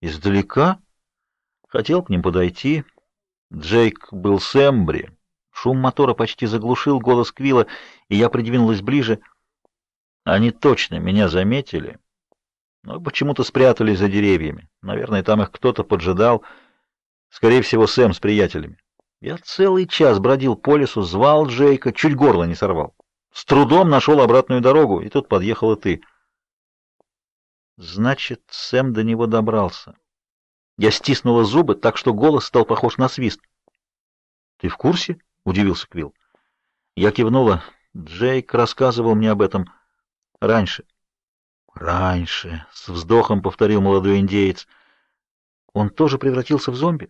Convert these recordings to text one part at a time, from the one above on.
Издалека? Хотел к ним подойти. Джейк был с Эмбри. Шум мотора почти заглушил голос Квилла, и я придвинулась ближе. Они точно меня заметили, но почему-то спрятались за деревьями. Наверное, там их кто-то поджидал. Скорее всего, Сэм с приятелями. Я целый час бродил по лесу, звал Джейка, чуть горло не сорвал. С трудом нашел обратную дорогу, и тут подъехала ты. Значит, Сэм до него добрался. Я стиснула зубы, так что голос стал похож на свист. Ты в курсе? удивился Квилл. Я кивнула. Джейк рассказывал мне об этом раньше. Раньше, с вздохом повторил молодой индеец. Он тоже превратился в зомби?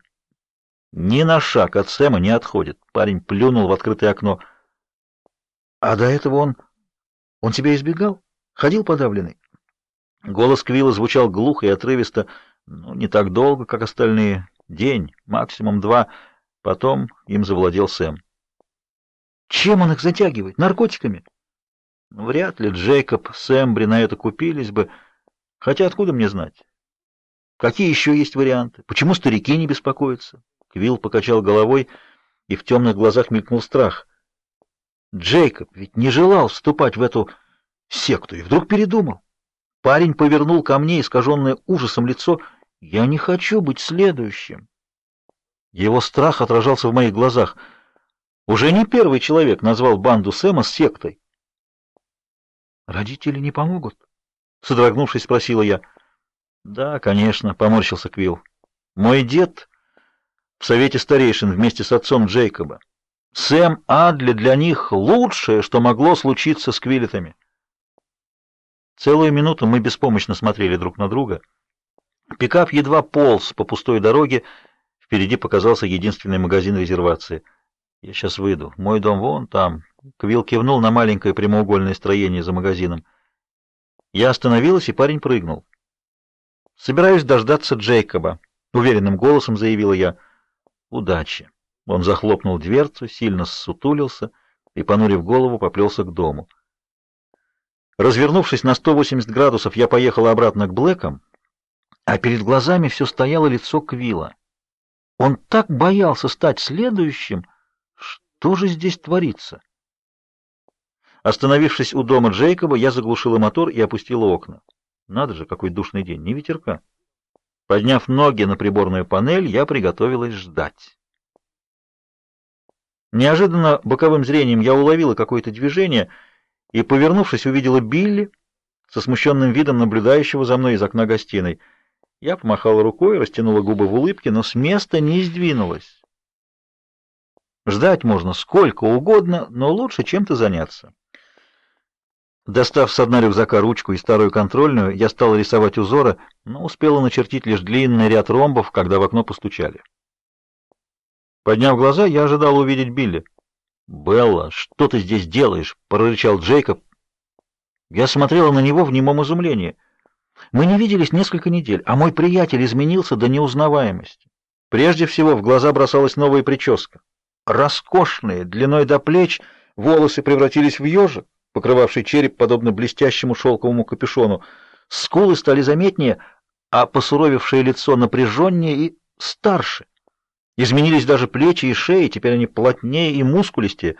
Ни на шаг от Сэма не отходит. Парень плюнул в открытое окно. А до этого он... Он тебя избегал? Ходил подавленный? Голос Квилла звучал глухо и отрывисто, ну, не так долго, как остальные. День, максимум два. Потом им завладел Сэм. Чем он их затягивает? Наркотиками? Вряд ли Джейкоб с Эмбри на это купились бы. Хотя откуда мне знать? Какие еще есть варианты? Почему старики не беспокоятся? Квилл покачал головой, и в темных глазах мелькнул страх. Джейкоб ведь не желал вступать в эту секту и вдруг передумал. Парень повернул ко мне искаженное ужасом лицо. «Я не хочу быть следующим». Его страх отражался в моих глазах. Уже не первый человек назвал банду Сэма сектой. «Родители не помогут?» — содрогнувшись, спросила я. «Да, конечно», — поморщился Квилл. «Мой дед в совете старейшин вместе с отцом Джейкоба. Сэм Адли для них лучшее, что могло случиться с Квиллетами». Целую минуту мы беспомощно смотрели друг на друга. Пикап едва полз по пустой дороге, впереди показался единственный магазин резервации. Я сейчас выйду. Мой дом вон там. Квилл кивнул на маленькое прямоугольное строение за магазином. Я остановилась, и парень прыгнул. Собираюсь дождаться Джейкоба, уверенным голосом заявила я. Удачи. Он захлопнул дверцу, сильно ссутулился и понурив голову, поплелся к дому. Развернувшись на 180 градусов, я поехала обратно к Блэкам, а перед глазами все стояло лицо Квилла. Он так боялся стать следующим. Что же здесь творится? Остановившись у дома Джейкоба, я заглушила мотор и опустила окна. Надо же, какой душный день, не ветерка. Подняв ноги на приборную панель, я приготовилась ждать. Неожиданно боковым зрением я уловила какое-то движение — и, повернувшись, увидела Билли со смущенным видом наблюдающего за мной из окна гостиной. Я помахала рукой, растянула губы в улыбке, но с места не сдвинулась. Ждать можно сколько угодно, но лучше чем-то заняться. Достав с дна рюкзака ручку и старую контрольную, я стала рисовать узоры, но успела начертить лишь длинный ряд ромбов, когда в окно постучали. Подняв глаза, я ожидала увидеть Билли. «Белла, что ты здесь делаешь?» — прорычал Джейкоб. Я смотрела на него в немом изумлении. Мы не виделись несколько недель, а мой приятель изменился до неузнаваемости. Прежде всего в глаза бросалась новая прическа. Роскошные, длиной до плеч, волосы превратились в ежик, покрывавший череп подобно блестящему шелковому капюшону. Скулы стали заметнее, а посуровевшее лицо напряженнее и старше. Изменились даже плечи и шеи, теперь они плотнее и мускулистее.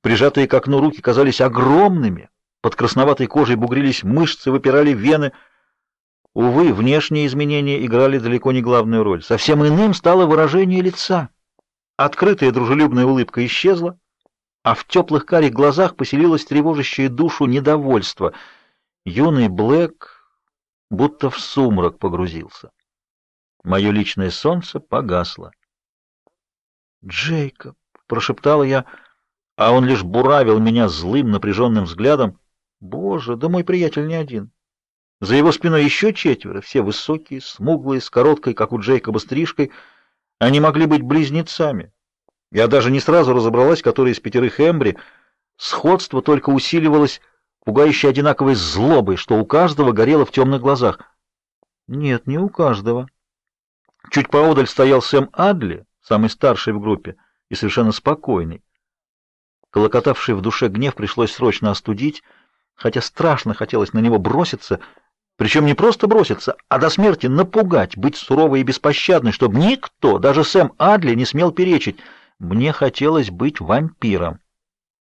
Прижатые к окну руки казались огромными. Под красноватой кожей бугрились мышцы, выпирали вены. Увы, внешние изменения играли далеко не главную роль. Совсем иным стало выражение лица. Открытая дружелюбная улыбка исчезла, а в теплых карих глазах поселилось тревожащее душу недовольство. Юный Блэк будто в сумрак погрузился. Мое личное солнце погасло. «Джейкоб!» — прошептала я, а он лишь буравил меня злым напряженным взглядом. «Боже, да мой приятель не один!» За его спиной еще четверо, все высокие, смуглые, с короткой, как у Джейкоба, стрижкой. Они могли быть близнецами. Я даже не сразу разобралась, который из пятерых Эмбри. Сходство только усиливалось пугающе одинаковой злобой, что у каждого горело в темных глазах. Нет, не у каждого. Чуть поодаль стоял Сэм Адли, самый старший в группе и совершенно спокойный. Колокотавший в душе гнев пришлось срочно остудить, хотя страшно хотелось на него броситься. Причем не просто броситься, а до смерти напугать, быть суровой и беспощадной, чтобы никто, даже Сэм Адли, не смел перечить. Мне хотелось быть вампиром.